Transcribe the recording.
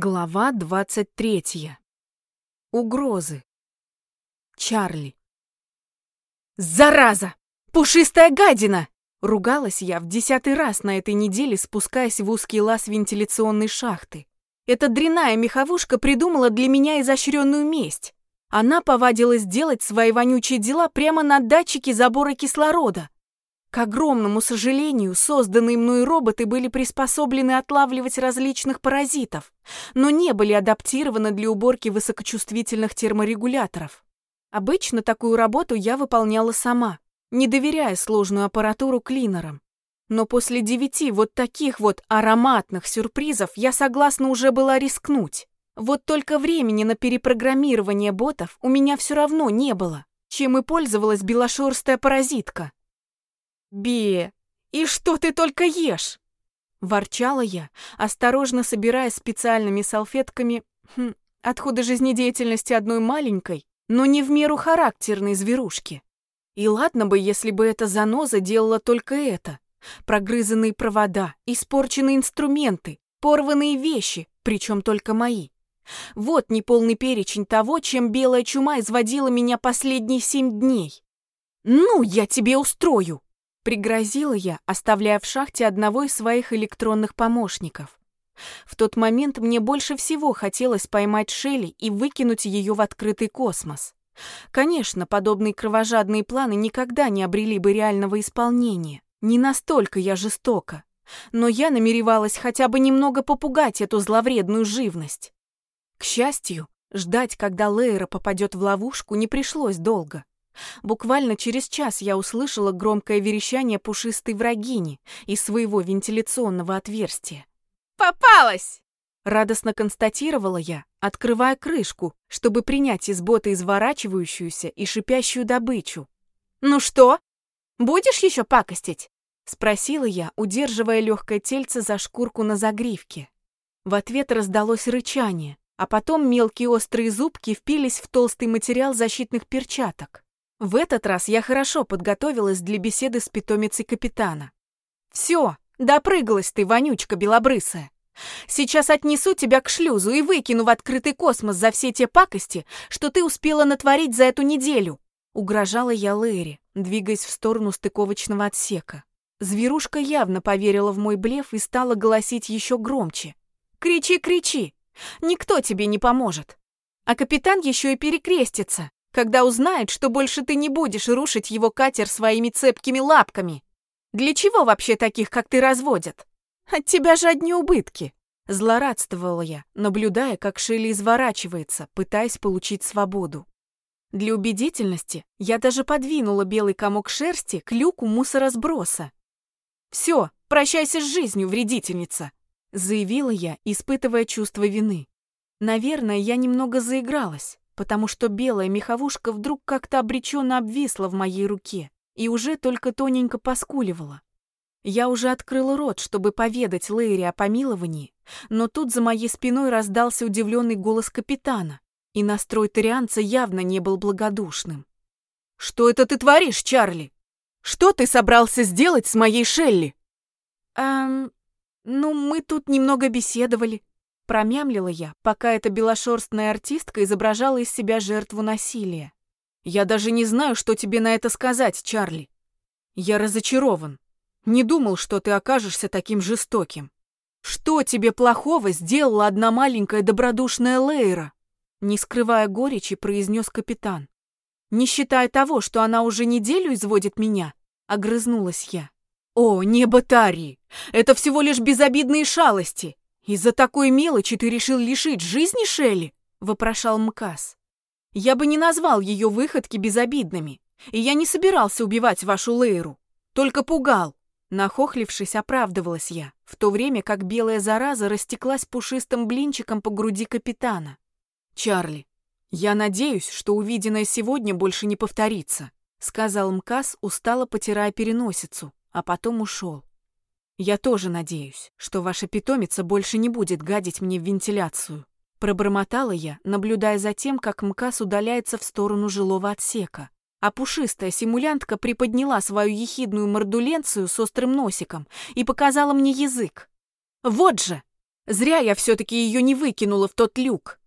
Глава 23. Угрозы. Чарли. «Зараза! Пушистая гадина!» Ругалась я в десятый раз на этой неделе, спускаясь в узкий лаз вентиляционной шахты. Эта дряная меховушка придумала для меня изощренную месть. Она повадилась делать свои вонючие дела прямо на датчике забора кислорода. К огромному сожалению, созданные мной роботы были приспособлены отлавливать различных паразитов, но не были адаптированы для уборки высокочувствительных терморегуляторов. Обычно такую работу я выполняла сама, не доверяя сложную аппаратуру клинерам. Но после девяти вот таких вот ароматных сюрпризов я согласна уже была рискнуть. Вот только времени на перепрограммирование ботов у меня все равно не было, чем и пользовалась белошерстая паразитка. «Бе, и что ты только ешь?» Ворчала я, осторожно собирая специальными салфетками хм, отходы жизнедеятельности одной маленькой, но не в меру характерной зверушки. И ладно бы, если бы эта заноза делала только это. Прогрызанные провода, испорченные инструменты, порванные вещи, причем только мои. Вот неполный перечень того, чем белая чума изводила меня последние семь дней. «Ну, я тебе устрою!» Пригрозила я, оставляя в шахте одного из своих электронных помощников. В тот момент мне больше всего хотелось поймать Шелли и выкинуть ее в открытый космос. Конечно, подобные кровожадные планы никогда не обрели бы реального исполнения. Не настолько я жестока. Но я намеревалась хотя бы немного попугать эту зловредную живность. К счастью, ждать, когда Лейра попадет в ловушку, не пришлось долго. Буквально через час я услышала громкое верещание пушистой врагини из своего вентиляционного отверстия. «Попалась!» Радостно констатировала я, открывая крышку, чтобы принять из бота изворачивающуюся и шипящую добычу. «Ну что, будешь еще пакостить?» Спросила я, удерживая легкое тельце за шкурку на загривке. В ответ раздалось рычание, а потом мелкие острые зубки впились в толстый материал защитных перчаток. В этот раз я хорошо подготовилась для беседы с питомицей капитана. «Все, допрыгалась ты, вонючка белобрысая. Сейчас отнесу тебя к шлюзу и выкину в открытый космос за все те пакости, что ты успела натворить за эту неделю», угрожала я Лэри, двигаясь в сторону стыковочного отсека. Зверушка явно поверила в мой блеф и стала голосить еще громче. «Кричи, кричи! Никто тебе не поможет! А капитан еще и перекрестится, когда узнает, что больше ты не будешь рушить его катер своими цепкими лапками. Для чего вообще таких, как ты, разводят? От тебя же одни убытки. Злорадствовала я, наблюдая, как Шелли изворачивается, пытаясь получить свободу. Для убедительности я даже подвинула белый комок шерсти к люку мусоросброса. «Все, прощайся с жизнью, вредительница!» заявила я, испытывая чувство вины. Наверное, я немного заигралась потому что белая меховушка вдруг как-то обреченно обвисла в моей руке и уже только тоненько поскуливала. Я уже открыла рот, чтобы поведать Лейре о помиловании, но тут за моей спиной раздался удивленный голос капитана, и настрой тарианца явно не был благодушным. «Что это ты творишь, Чарли? Что ты собрался сделать с моей Шелли?» «Эм, ну, мы тут немного беседовали», Промямлила я, пока эта белошерстная артистка изображала из себя жертву насилия. «Я даже не знаю, что тебе на это сказать, Чарли. Я разочарован. Не думал, что ты окажешься таким жестоким. Что тебе плохого сделала одна маленькая добродушная Лейра?» Не скрывая горечи, произнес капитан. «Не считая того, что она уже неделю изводит меня?» Огрызнулась я. «О, небо Тарии! Это всего лишь безобидные шалости! «Из-за такой мелочи ты решил лишить жизни Шелли?» — вопрошал Мкас. «Я бы не назвал ее выходки безобидными, и я не собирался убивать вашу Лейру, только пугал». Нахохлившись, оправдывалась я, в то время как белая зараза растеклась пушистым блинчиком по груди капитана. «Чарли, я надеюсь, что увиденное сегодня больше не повторится», сказал Мкас, устало потирая переносицу, а потом ушел. Я тоже надеюсь, что ваша питомица больше не будет гадить мне в вентиляцию. Пробормотала я, наблюдая за тем, как МКАС удаляется в сторону жилого отсека. А пушистая симулянтка приподняла свою ехидную мордуленцию с острым носиком и показала мне язык. «Вот же! Зря я все-таки ее не выкинула в тот люк.